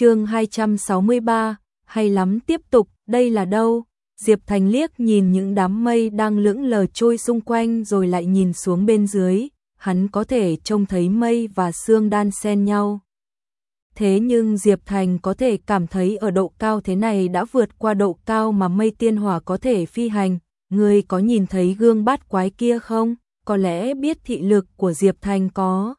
chương 263, hay lắm tiếp tục, đây là đâu? Diệp Thành liếc nhìn những đám mây đang lững lờ trôi xung quanh rồi lại nhìn xuống bên dưới, hắn có thể trông thấy mây và sương đan xen nhau. Thế nhưng Diệp Thành có thể cảm thấy ở độ cao thế này đã vượt qua độ cao mà mây tiên hỏa có thể phi hành. Người có nhìn thấy gương bát quái kia không? Có lẽ biết thị lực của Diệp Thành có.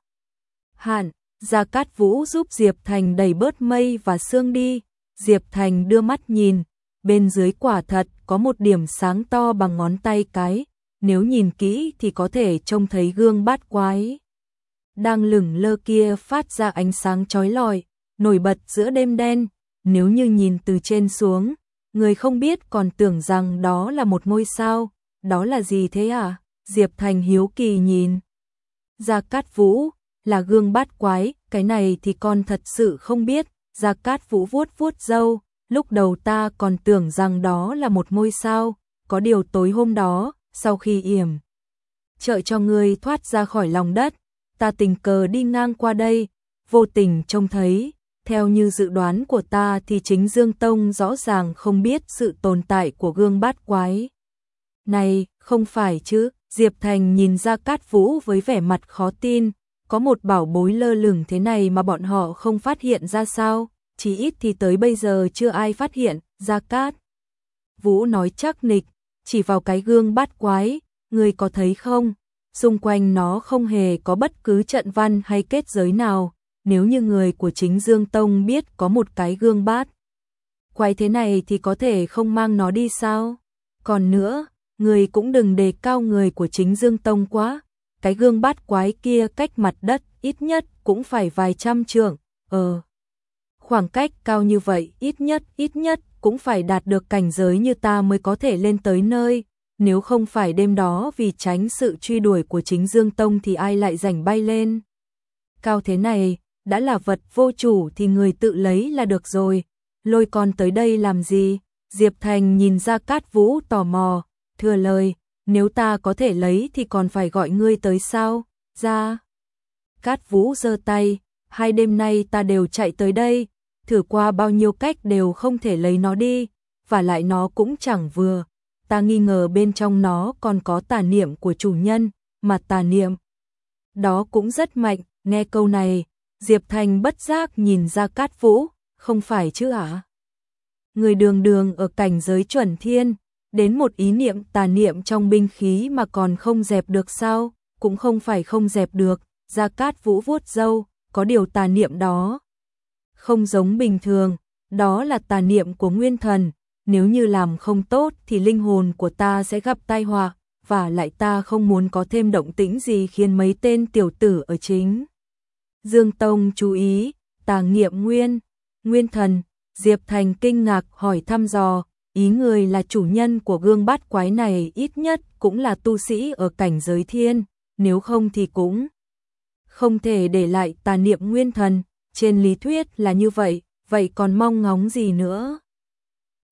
Hạn, Gia Cát Vũ giúp Diệp Thành đẩy bớt mây và sương đi. Diệp Thành đưa mắt nhìn, bên dưới quả thật có một điểm sáng to bằng ngón tay cái, nếu nhìn kỹ thì có thể trông thấy gương bát quái. Đang lửng lơ kia phát ra ánh sáng chói lọi, nổi bật giữa đêm đen, nếu như nhìn từ trên xuống, người không biết còn tưởng rằng đó là một ngôi sao, đó là gì thế à? Diệp Thành hiếu kỳ nhìn. Gia Cát Vũ, là gương bát quái, cái này thì con thật sự không biết, Gia Cát Vũ vuốt vuốt râu, lúc đầu ta còn tưởng rằng đó là một ngôi sao, có điều tối hôm đó, sau khi yểm trợ cho ngươi thoát ra khỏi lòng đất, ta tình cờ đi ngang qua đây, vô tình trông thấy, theo như dự đoán của ta thì chính Dương Tông rõ ràng không biết sự tồn tại của gương bát quái. Này, không phải chứ, Diệp Thành nhìn ra Cát Vũ với vẻ mặt khó tin, có một bảo bối lơ lửng thế này mà bọn họ không phát hiện ra sao, chỉ ít thì tới bây giờ chưa ai phát hiện, ra Cát. Vũ nói chắc nịch, chỉ vào cái gương bát quái, người có thấy không? Xung quanh nó không hề có bất cứ trận văn hay kết giới nào, nếu như người của chính Dương Tông biết có một cái gương bát. Quái thế này thì có thể không mang nó đi sao? Còn nữa, người cũng đừng đề cao người của chính Dương Tông quá, cái gương bát quái kia cách mặt đất ít nhất cũng phải vài trăm trượng, ờ. Khoảng cách cao như vậy ít nhất ít nhất cũng phải đạt được cảnh giới như ta mới có thể lên tới nơi, nếu không phải đêm đó vì tránh sự truy đuổi của chính Dương Tông thì ai lại rảnh bay lên. Cao thế này, đã là vật vô chủ thì người tự lấy là được rồi, lôi con tới đây làm gì? Diệp Thành nhìn ra Cát Vũ tò mò, thừa lời, nếu ta có thể lấy thì còn phải gọi ngươi tới sao? Ra. Cát Vũ giơ tay, hai đêm nay ta đều chạy tới đây, thử qua bao nhiêu cách đều không thể lấy nó đi, và lại nó cũng chẳng vừa. Ta nghi ngờ bên trong nó còn có tà niệm của chủ nhân, mà tà niệm. Đó cũng rất mạnh, nghe câu này, Diệp Thành bất giác nhìn ra Cát Vũ, không phải chứ ạ? Người đường đường ở cảnh giới chuẩn thiên, đến một ý niệm tà niệm trong binh khí mà còn không dẹp được sao, cũng không phải không dẹp được, Gia Cát Vũ vuốt râu, có điều tà niệm đó. Không giống bình thường, đó là tà niệm của nguyên thần, nếu như làm không tốt thì linh hồn của ta sẽ gặp tai họa, và lại ta không muốn có thêm động tĩnh gì khiến mấy tên tiểu tử ở chính. Dương Tông chú ý, tà nghiệm nguyên, nguyên thần, Diệp Thành kinh ngạc hỏi thăm dò, ý người là chủ nhân của gương bát quái này ít nhất cũng là tu sĩ ở cảnh giới thiên, nếu không thì cũng không thể để lại tà niệm nguyên thần, trên lý thuyết là như vậy, vậy còn mong ngóng gì nữa?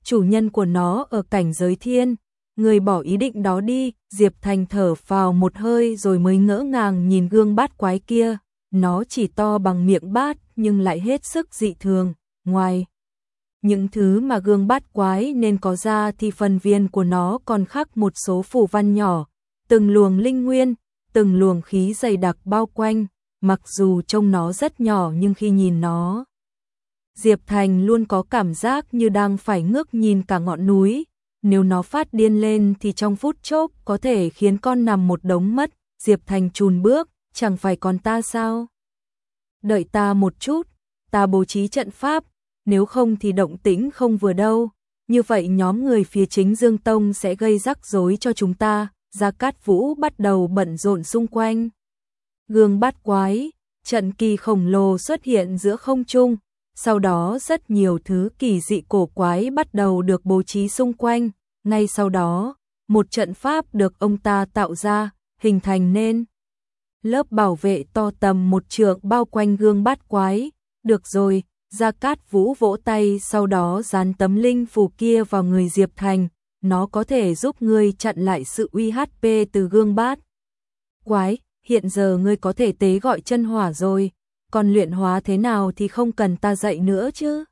Chủ nhân của nó ở cảnh giới thiên, người bỏ ý định đó đi, Diệp Thành thở vào một hơi rồi mới ngỡ ngàng nhìn gương bát quái kia, nó chỉ to bằng miệng bát nhưng lại hết sức dị thường, ngoài những thứ mà gương bát quái nên có ra thì phần viên của nó còn khắc một số phù văn nhỏ, từng luồng linh nguyên, từng luồng khí dày đặc bao quanh, mặc dù trông nó rất nhỏ nhưng khi nhìn nó, Diệp Thành luôn có cảm giác như đang phải ngước nhìn cả ngọn núi, nếu nó phát điên lên thì trong phút chốc có thể khiến con nằm một đống mất, Diệp Thành chùn bước, chẳng phải còn ta sao? Đợi ta một chút, ta bố trí trận pháp, nếu không thì động tĩnh không vừa đâu, như vậy nhóm người phía chính Dương Tông sẽ gây rắc rối cho chúng ta, Gia Cát Vũ bắt đầu bận rộn xung quanh. Gương bát quái, trận kỳ khổng lồ xuất hiện giữa không trung, sau đó rất nhiều thứ kỳ dị cổ quái bắt đầu được bố trí xung quanh, ngay sau đó, một trận pháp được ông ta tạo ra, hình thành nên. Lớp bảo vệ to tầm một trượng bao quanh gương bát quái. Được rồi, Gia Cát Vũ vỗ tay sau đó dán tấm linh phù kia vào người Diệp Thành, nó có thể giúp ngươi chặn lại sự uy HP từ gương bát. Quái, hiện giờ ngươi có thể tế gọi chân hỏa rồi. còn luyện hóa thế nào thì không cần ta dạy nữa chứ.